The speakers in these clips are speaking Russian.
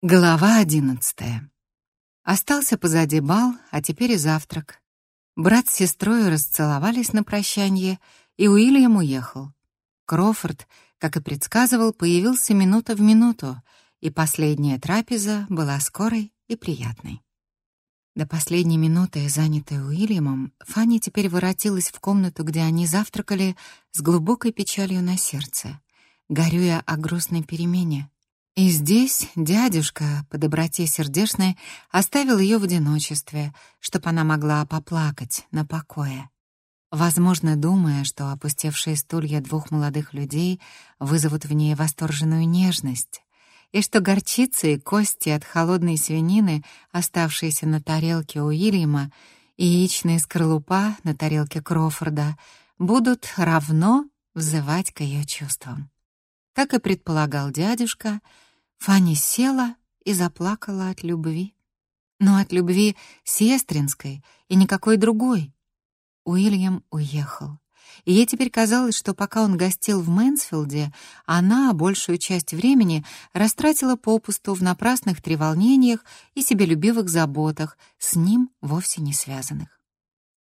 Глава одиннадцатая. Остался позади бал, а теперь и завтрак. Брат с сестрой расцеловались на прощанье, и Уильям уехал. Крофорд, как и предсказывал, появился минута в минуту, и последняя трапеза была скорой и приятной. До последней минуты, занятой Уильямом, Фанни теперь воротилась в комнату, где они завтракали, с глубокой печалью на сердце, горюя о грустной перемене, и здесь дядюшка, по доброте сердечной, оставил ее в одиночестве, чтобы она могла поплакать на покое. Возможно, думая, что опустевшие стулья двух молодых людей вызовут в ней восторженную нежность, и что горчицы и кости от холодной свинины, оставшиеся на тарелке Уильяма, и яичная скорлупа на тарелке Крофорда будут равно взывать к ее чувствам. Как и предполагал дядюшка, Фанни села и заплакала от любви. Но от любви сестринской и никакой другой. Уильям уехал. И ей теперь казалось, что пока он гостил в Мэнсфилде, она большую часть времени растратила попусту в напрасных треволнениях и себелюбивых заботах, с ним вовсе не связанных.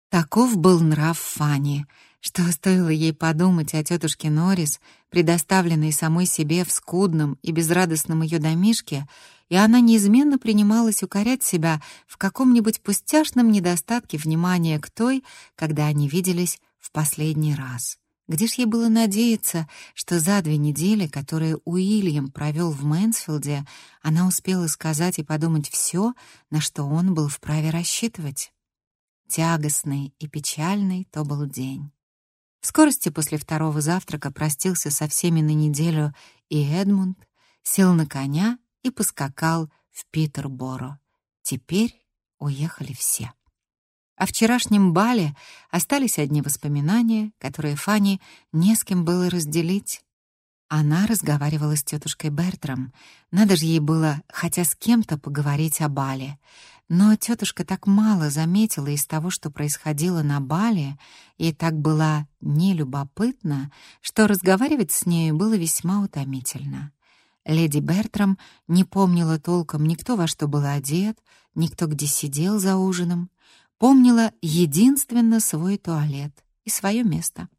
Таков был нрав Фанни, что стоило ей подумать о тетушке Норрис, предоставленной самой себе в скудном и безрадостном ее домишке, и она неизменно принималась укорять себя в каком-нибудь пустяшном недостатке внимания к той, когда они виделись в последний раз. Где ж ей было надеяться, что за две недели, которые Уильям провел в Мэнсфилде, она успела сказать и подумать все, на что он был вправе рассчитывать? Тягостный и печальный то был день. В скорости после второго завтрака простился со всеми на неделю и Эдмунд, сел на коня и поскакал в Питерборо. Теперь уехали все. О вчерашнем бале остались одни воспоминания, которые Фанни не с кем было разделить. Она разговаривала с тетушкой Бертром. Надо же ей было хотя с кем-то поговорить о бале. Но тетушка так мало заметила из того, что происходило на бале, и так была нелюбопытна, что разговаривать с нею было весьма утомительно. Леди Бертрам не помнила толком никто во что был одет, никто где сидел за ужином, помнила единственно свой туалет и свое место.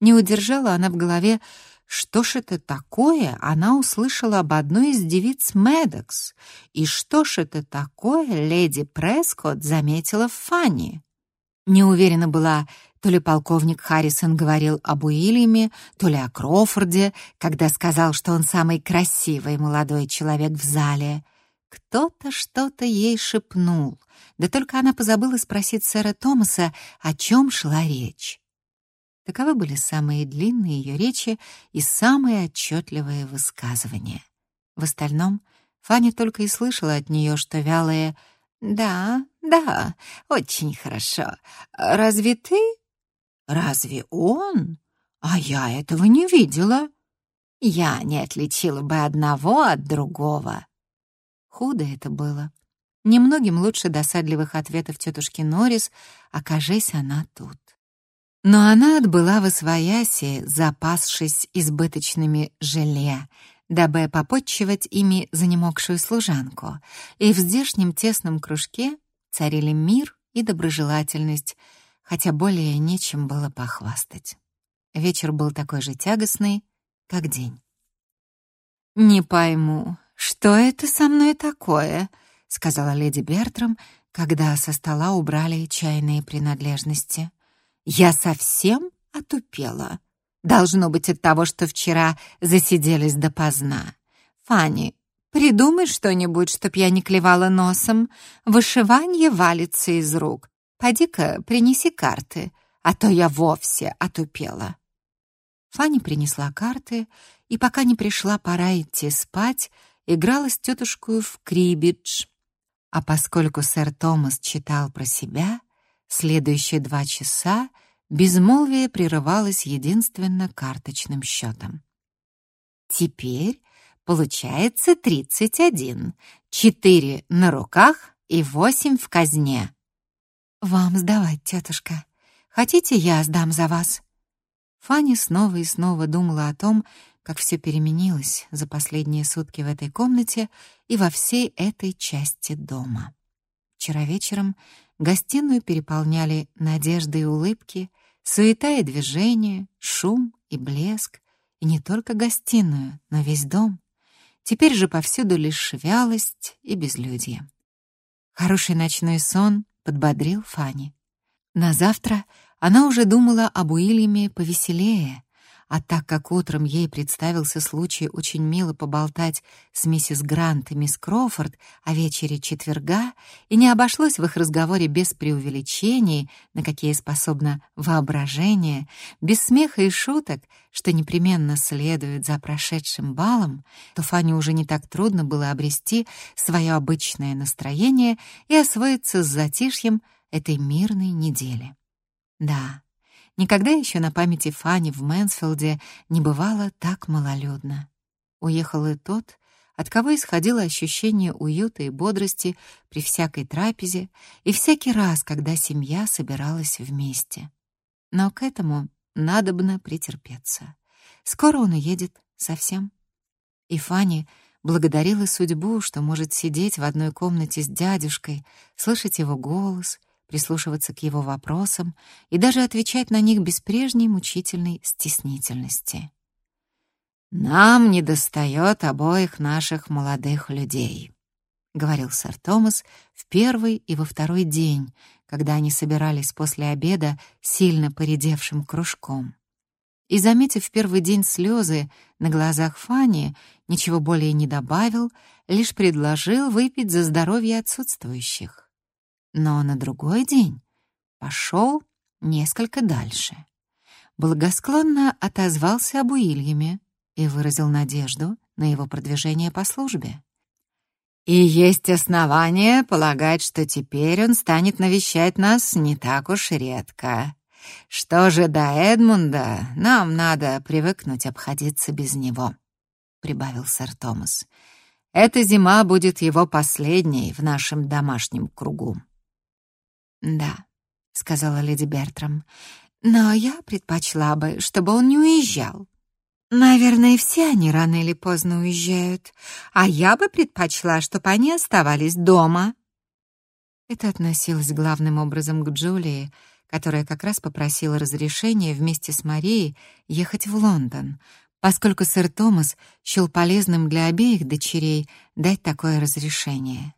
Не удержала она в голове что ж это такое она услышала об одной из девиц Медокс? И что ж это такое леди Прескотт заметила в Фанни? Не уверена была, то ли полковник Харрисон говорил об Уильяме, то ли о Крофорде, когда сказал, что он самый красивый молодой человек в зале. Кто-то что-то ей шепнул, да только она позабыла спросить сэра Томаса, о чем шла речь. Таковы были самые длинные ее речи и самые отчетливые высказывания. В остальном Фаня только и слышала от нее, что вялые «Да, да, очень хорошо. Разве ты?» «Разве он? А я этого не видела. Я не отличила бы одного от другого». Худо это было. Немногим лучше досадливых ответов тетушки Норрис, окажись она тут. Но она отбыла в Освояси, запасшись избыточными желе, дабы попотчевать ими занемогшую служанку, и в здешнем тесном кружке царили мир и доброжелательность, хотя более нечем было похвастать. Вечер был такой же тягостный, как день. «Не пойму, что это со мной такое?» — сказала леди Бертрам, когда со стола убрали чайные принадлежности. Я совсем отупела. Должно быть от того, что вчера засиделись допоздна. Фанни, придумай что-нибудь, чтоб я не клевала носом. Вышивание валится из рук. Поди-ка, принеси карты, а то я вовсе отупела. Фанни принесла карты, и пока не пришла пора идти спать, играла с тетушкой в крибидж. А поскольку сэр Томас читал про себя, Следующие два часа безмолвие прерывалось единственно карточным счетом. Теперь получается тридцать один, четыре на руках и восемь в казне. Вам сдавать, тетушка. Хотите, я сдам за вас? Фанни снова и снова думала о том, как все переменилось за последние сутки в этой комнате и во всей этой части дома. Вчера вечером гостиную переполняли надежды и улыбки, суета и движение, шум и блеск, и не только гостиную, но весь дом. Теперь же повсюду лишь вялость и безлюдье. Хороший ночной сон подбодрил Фанни. На завтра она уже думала об Уильяме повеселее, а так как утром ей представился случай очень мило поболтать с миссис Грант и мисс Кроуфорд о вечере четверга, и не обошлось в их разговоре без преувеличений, на какие способно воображение, без смеха и шуток, что непременно следует за прошедшим балом, то Фане уже не так трудно было обрести свое обычное настроение и освоиться с затишьем этой мирной недели. Да, Никогда еще на памяти Фани в Мэнсфилде не бывало так малолюдно. Уехал и тот, от кого исходило ощущение уюта и бодрости при всякой трапезе и всякий раз, когда семья собиралась вместе. Но к этому надобно претерпеться. Скоро он уедет совсем. И Фанни благодарила судьбу, что может сидеть в одной комнате с дядюшкой, слышать его голос — прислушиваться к его вопросам и даже отвечать на них без прежней мучительной стеснительности. «Нам недостает обоих наших молодых людей», — говорил сэр Томас в первый и во второй день, когда они собирались после обеда сильно поредевшим кружком. И, заметив в первый день слезы на глазах Фани, ничего более не добавил, лишь предложил выпить за здоровье отсутствующих но на другой день пошел несколько дальше. Благосклонно отозвался об Уильяме и выразил надежду на его продвижение по службе. И есть основания полагать, что теперь он станет навещать нас не так уж редко. Что же до Эдмунда, нам надо привыкнуть обходиться без него, прибавил сэр Томас. Эта зима будет его последней в нашем домашнем кругу. «Да», — сказала леди Бертрам, — «но я предпочла бы, чтобы он не уезжал. Наверное, все они рано или поздно уезжают, а я бы предпочла, чтобы они оставались дома». Это относилось главным образом к Джулии, которая как раз попросила разрешения вместе с Марией ехать в Лондон, поскольку сэр Томас счел полезным для обеих дочерей дать такое разрешение.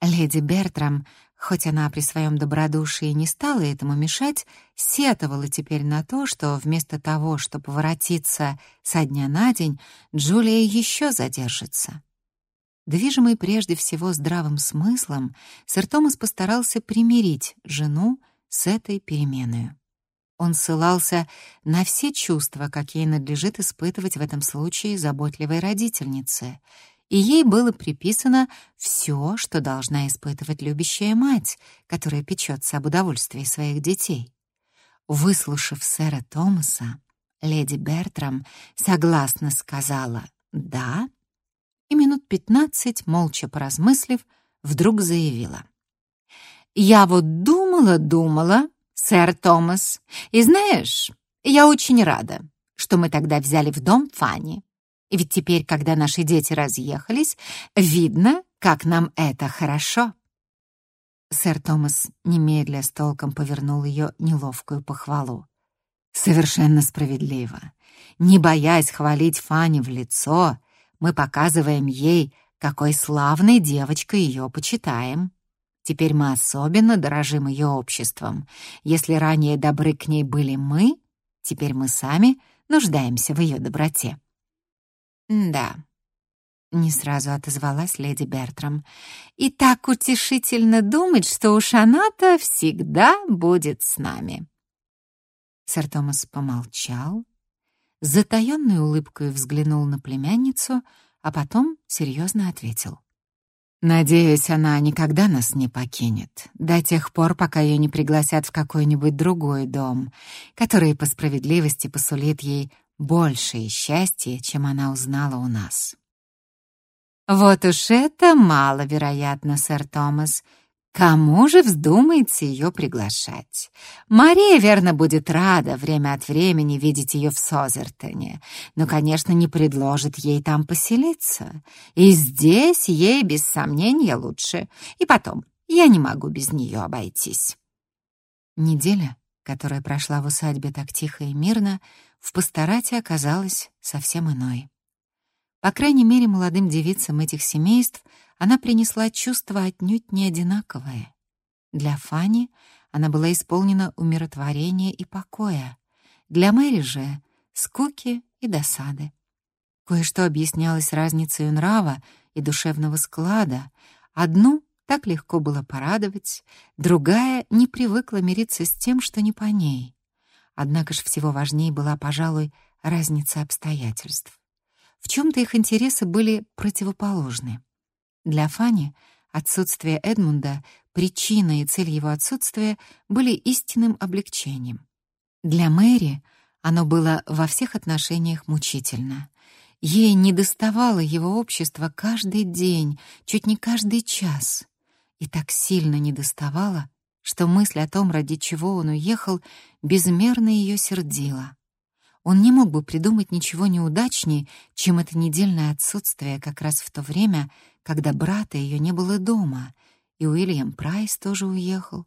Леди Бертрам Хоть она при своем добродушии не стала этому мешать, сетовала теперь на то, что вместо того, чтобы воротиться со дня на день, Джулия еще задержится. Движимый прежде всего здравым смыслом, сэр Томас постарался примирить жену с этой переменой. Он ссылался на все чувства, какие надлежит испытывать в этом случае заботливой родительнице — и ей было приписано все, что должна испытывать любящая мать, которая печется об удовольствии своих детей. Выслушав сэра Томаса, леди Бертрам согласно сказала «да», и минут пятнадцать, молча поразмыслив, вдруг заявила. «Я вот думала-думала, сэр Томас, и знаешь, я очень рада, что мы тогда взяли в дом Фанни. Ведь теперь, когда наши дети разъехались, видно, как нам это хорошо. Сэр Томас немедля с толком повернул ее неловкую похвалу. Совершенно справедливо. Не боясь хвалить Фанни в лицо, мы показываем ей, какой славной девочкой ее почитаем. Теперь мы особенно дорожим ее обществом. Если ранее добры к ней были мы, теперь мы сами нуждаемся в ее доброте. «Да», — не сразу отозвалась леди Бертрам. «И так утешительно думать, что уж она-то всегда будет с нами». Сэр Томас помолчал, затаённой улыбкой взглянул на племянницу, а потом серьезно ответил. «Надеюсь, она никогда нас не покинет, до тех пор, пока ее не пригласят в какой-нибудь другой дом, который по справедливости посулит ей большее счастье, чем она узнала у нас. Вот уж это маловероятно, сэр Томас. Кому же вздумается ее приглашать? Мария, верно, будет рада время от времени видеть ее в Созертоне, но, конечно, не предложит ей там поселиться. И здесь ей, без сомнения, лучше. И потом, я не могу без нее обойтись. Неделя, которая прошла в усадьбе так тихо и мирно, в пасторате оказалась совсем иной. По крайней мере, молодым девицам этих семейств она принесла чувство отнюдь не одинаковое. Для Фани она была исполнена умиротворения и покоя, для Мэри же — скуки и досады. Кое-что объяснялось разницей нрава и душевного склада. Одну так легко было порадовать, другая не привыкла мириться с тем, что не по ней. Однако ж всего важнее была, пожалуй, разница обстоятельств. В чем-то их интересы были противоположны. Для Фани отсутствие Эдмунда, причина и цель его отсутствия были истинным облегчением. Для Мэри оно было во всех отношениях мучительно. Ей недоставало его общества каждый день, чуть не каждый час. И так сильно недоставало, что мысль о том, ради чего он уехал, безмерно ее сердила. Он не мог бы придумать ничего неудачнее, чем это недельное отсутствие как раз в то время, когда брата ее не было дома, и Уильям Прайс тоже уехал,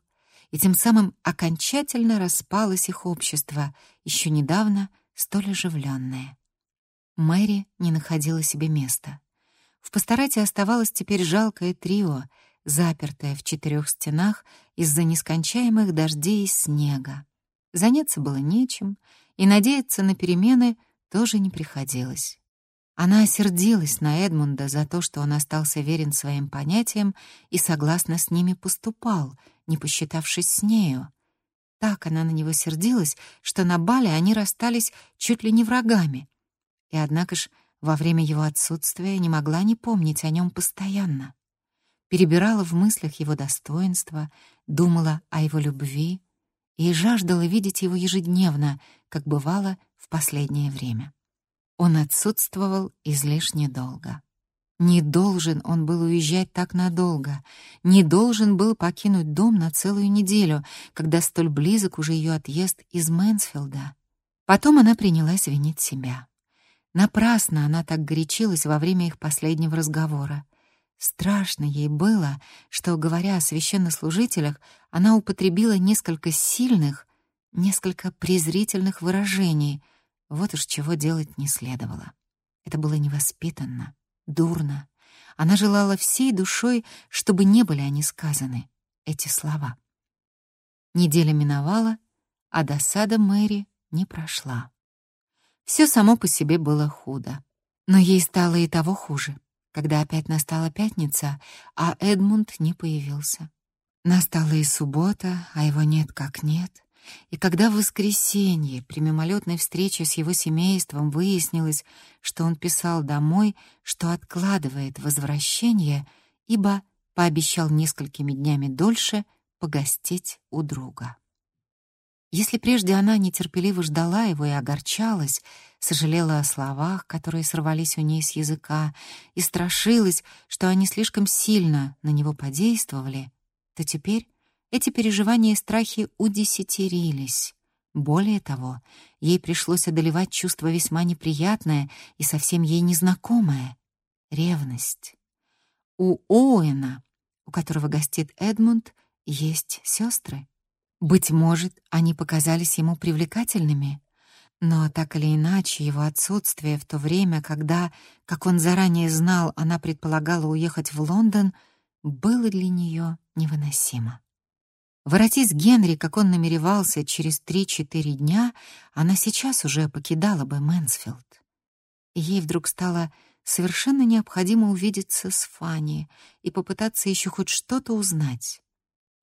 и тем самым окончательно распалось их общество, еще недавно столь оживленное. Мэри не находила себе места. В пасторате оставалось теперь жалкое трио, запертое в четырех стенах из-за нескончаемых дождей и снега. Заняться было нечем — и надеяться на перемены тоже не приходилось. Она осердилась на Эдмунда за то, что он остался верен своим понятиям и согласно с ними поступал, не посчитавшись с нею. Так она на него сердилась, что на бале они расстались чуть ли не врагами. И однако ж во время его отсутствия не могла не помнить о нем постоянно. Перебирала в мыслях его достоинства, думала о его любви, и жаждала видеть его ежедневно, как бывало в последнее время. Он отсутствовал излишне долго. Не должен он был уезжать так надолго, не должен был покинуть дом на целую неделю, когда столь близок уже ее отъезд из Мэнсфилда. Потом она принялась винить себя. Напрасно она так горячилась во время их последнего разговора. Страшно ей было, что, говоря о священнослужителях, она употребила несколько сильных, несколько презрительных выражений. Вот уж чего делать не следовало. Это было невоспитанно, дурно. Она желала всей душой, чтобы не были они сказаны, эти слова. Неделя миновала, а досада Мэри не прошла. Все само по себе было худо, но ей стало и того хуже когда опять настала пятница, а Эдмунд не появился. Настала и суббота, а его нет как нет. И когда в воскресенье при мимолетной встрече с его семейством выяснилось, что он писал домой, что откладывает возвращение, ибо пообещал несколькими днями дольше погостить у друга. Если прежде она нетерпеливо ждала его и огорчалась, сожалела о словах, которые сорвались у ней с языка, и страшилась, что они слишком сильно на него подействовали, то теперь эти переживания и страхи удесятерились. Более того, ей пришлось одолевать чувство весьма неприятное и совсем ей незнакомое — ревность. У Оуэна, у которого гостит Эдмунд, есть сестры. Быть может, они показались ему привлекательными, но так или иначе его отсутствие в то время, когда, как он заранее знал, она предполагала уехать в Лондон, было для нее невыносимо. Воротись Генри, как он намеревался, через три-четыре дня, она сейчас уже покидала бы Мэнсфилд. Ей вдруг стало совершенно необходимо увидеться с Фанни и попытаться еще хоть что-то узнать.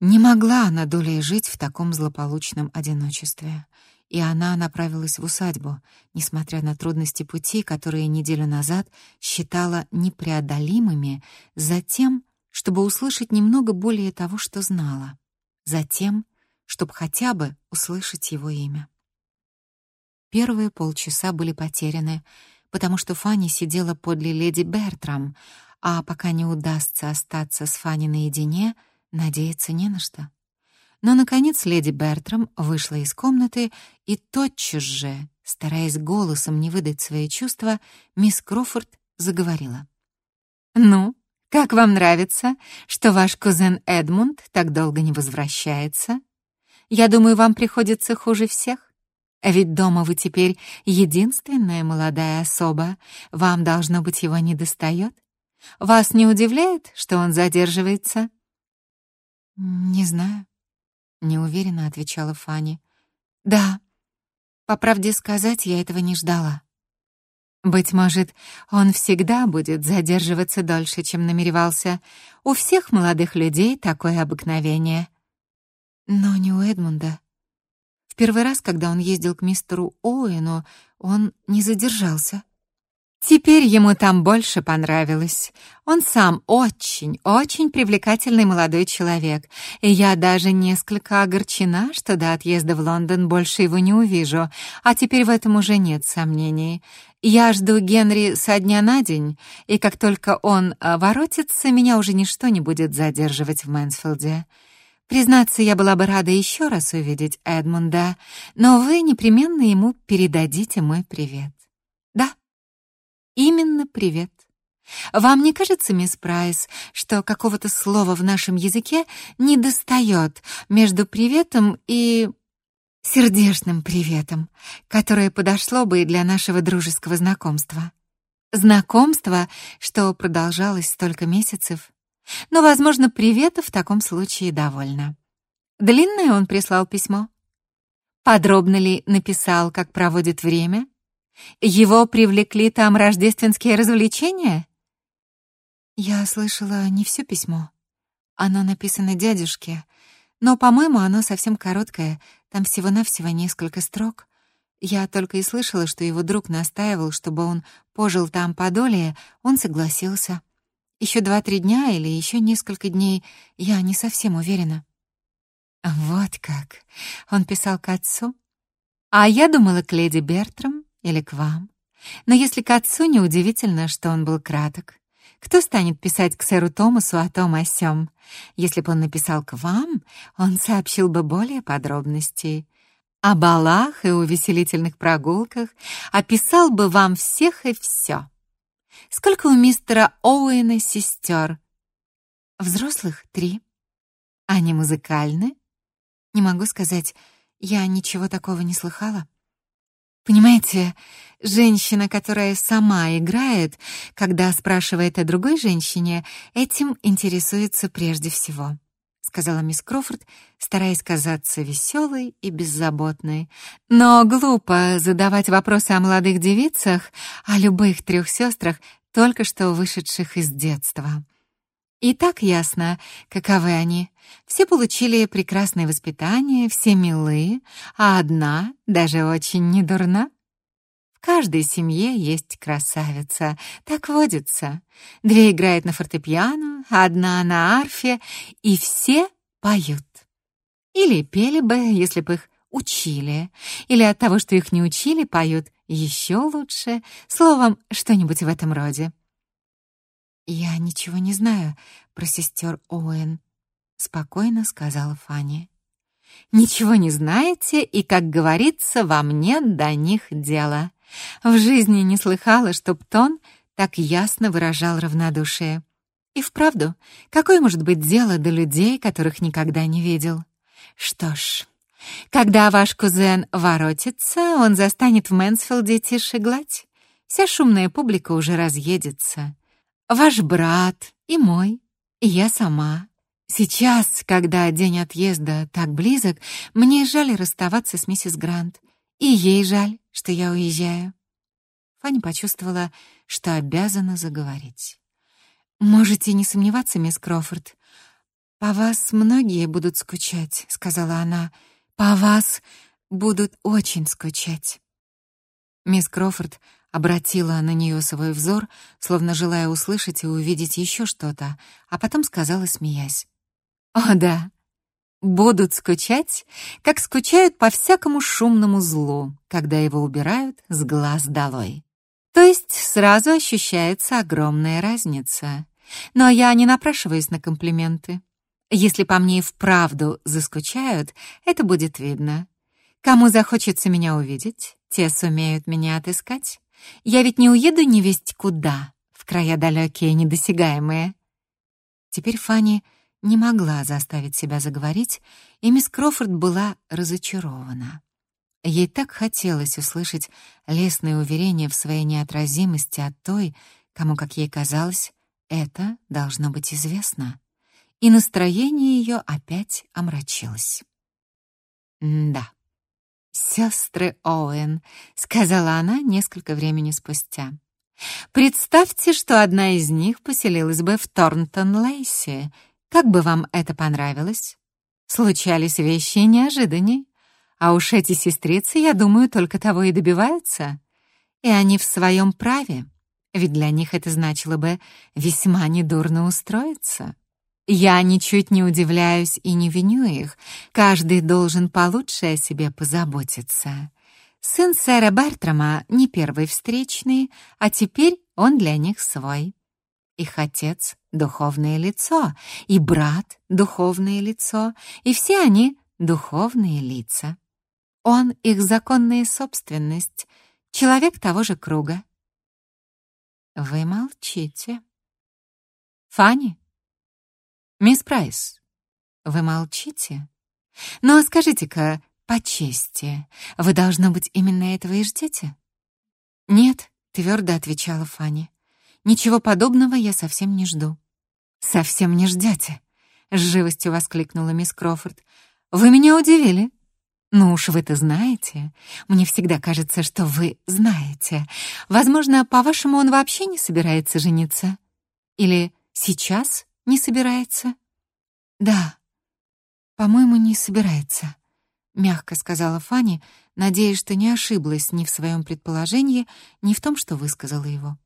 Не могла она долей жить в таком злополучном одиночестве, и она направилась в усадьбу, несмотря на трудности пути, которые неделю назад считала непреодолимыми, затем, чтобы услышать немного более того, что знала, затем, чтобы хотя бы услышать его имя. Первые полчаса были потеряны, потому что Фанни сидела подле леди Бертрам, а пока не удастся остаться с Фанни наедине — надеяться не на что. Но, наконец, леди Бертрам вышла из комнаты, и тотчас же, стараясь голосом не выдать свои чувства, мисс Крофорд заговорила. «Ну, как вам нравится, что ваш кузен Эдмунд так долго не возвращается? Я думаю, вам приходится хуже всех. Ведь дома вы теперь единственная молодая особа, вам, должно быть, его не достает. Вас не удивляет, что он задерживается?» «Не знаю», — неуверенно отвечала Фанни. «Да, по правде сказать, я этого не ждала». Быть может, он всегда будет задерживаться дольше, чем намеревался. У всех молодых людей такое обыкновение. Но не у Эдмунда. В первый раз, когда он ездил к мистеру Оуэну, он не задержался. Теперь ему там больше понравилось. Он сам очень, очень привлекательный молодой человек, и я даже несколько огорчена, что до отъезда в Лондон больше его не увижу, а теперь в этом уже нет сомнений. Я жду Генри со дня на день, и как только он э, воротится, меня уже ничто не будет задерживать в Мэнсфилде. Признаться, я была бы рада еще раз увидеть Эдмунда, но вы непременно ему передадите мой привет. Да, именно привет. Вам не кажется, мисс Прайс, что какого-то слова в нашем языке недостает между приветом и сердечным приветом, которое подошло бы и для нашего дружеского знакомства. Знакомство, что продолжалось столько месяцев. Но, возможно, привета в таком случае довольно. Длинное он прислал письмо? Подробно ли написал, как проводит время? Его привлекли там рождественские развлечения? Я слышала не все письмо. Оно написано дядюшке, но, по-моему, оно совсем короткое, там всего-навсего несколько строк. Я только и слышала, что его друг настаивал, чтобы он пожил там подолее, он согласился. Еще два-три дня или еще несколько дней, я не совсем уверена. Вот как. Он писал к отцу? А я думала к леди Бертрам или к вам. Но если к отцу, неудивительно, что он был краток. Кто станет писать к сэру Томасу о том о сём? Если бы он написал к вам, он сообщил бы более подробностей. О балах и увеселительных прогулках описал бы вам всех и все. Сколько у мистера Оуэна сестер? Взрослых три. Они музыкальны? Не могу сказать, я ничего такого не слыхала. Понимаете, женщина, которая сама играет, когда спрашивает о другой женщине, этим интересуется прежде всего, сказала мисс Крофорд, стараясь казаться веселой и беззаботной. Но глупо задавать вопросы о молодых девицах, о любых трех сестрах, только что вышедших из детства. И так ясно, каковы они. Все получили прекрасное воспитание, все милые, а одна даже очень недурна. В каждой семье есть красавица, так водится. Две играют на фортепиано, одна на арфе, и все поют. Или пели бы, если бы их учили, или от того, что их не учили, поют еще лучше, словом, что-нибудь в этом роде. «Я ничего не знаю про сестер Оуэн», — спокойно сказала Фанни. «Ничего не знаете, и, как говорится, вам нет до них дела. В жизни не слыхала, чтоб Тон так ясно выражал равнодушие. И вправду, какое может быть дело до людей, которых никогда не видел? Что ж, когда ваш кузен воротится, он застанет в Мэнсфилде тише гладь. Вся шумная публика уже разъедется. Ваш брат и мой, и я сама. Сейчас, когда день отъезда так близок, мне жаль расставаться с миссис Грант, и ей жаль, что я уезжаю. Фанни почувствовала, что обязана заговорить. «Можете не сомневаться, мисс Крофорд. По вас многие будут скучать», — сказала она. «По вас будут очень скучать». Мисс Крофорд обратила на нее свой взор, словно желая услышать и увидеть еще что-то, а потом сказала, смеясь. «О, да, будут скучать, как скучают по всякому шумному злу, когда его убирают с глаз долой. То есть сразу ощущается огромная разница. Но я не напрашиваюсь на комплименты. Если по мне и вправду заскучают, это будет видно. Кому захочется меня увидеть, те сумеют меня отыскать. Я ведь не уеду невесть куда, в края далекие, недосягаемые. Теперь Фанни не могла заставить себя заговорить, и мисс Крофорд была разочарована. Ей так хотелось услышать лестные уверения в своей неотразимости от той, кому, как ей казалось, это должно быть известно. И настроение ее опять омрачилось. «Да, сестры Оуэн», — сказала она несколько времени спустя. «Представьте, что одна из них поселилась бы в Торнтон-Лейсе. Как бы вам это понравилось? Случались вещи неожиданней. А уж эти сестрицы, я думаю, только того и добиваются. И они в своем праве, ведь для них это значило бы весьма недурно устроиться. Я ничуть не удивляюсь и не виню их. Каждый должен получше о себе позаботиться. Сын сэра Бертрама не первый встречный, а теперь он для них свой. Их отец — духовное лицо, и брат — духовное лицо, и все они — духовные лица. Он — их законная собственность, человек того же круга. Вы молчите. Фанни? Мисс Прайс, вы молчите? Ну, а скажите-ка, по чести, вы, должно быть, именно этого и ждете? Нет, твердо отвечала Фанни. Ничего подобного я совсем не жду. Совсем не ждете? С живостью воскликнула мисс Крофорд. Вы меня удивили. Ну уж вы-то знаете. Мне всегда кажется, что вы знаете. Возможно, по-вашему, он вообще не собирается жениться? Или сейчас не собирается? Да, по-моему, не собирается, мягко сказала Фанни, надеясь, что не ошиблась ни в своем предположении, ни в том, что высказала его.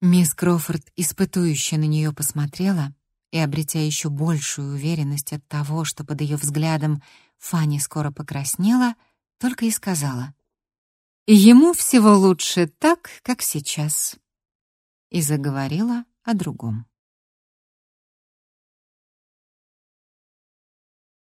Мисс Крофорд испытующе на нее посмотрела и, обретя еще большую уверенность от того, что под ее взглядом Фанни скоро покраснела, только и сказала. «Ему всего лучше так, как сейчас». И заговорила о другом.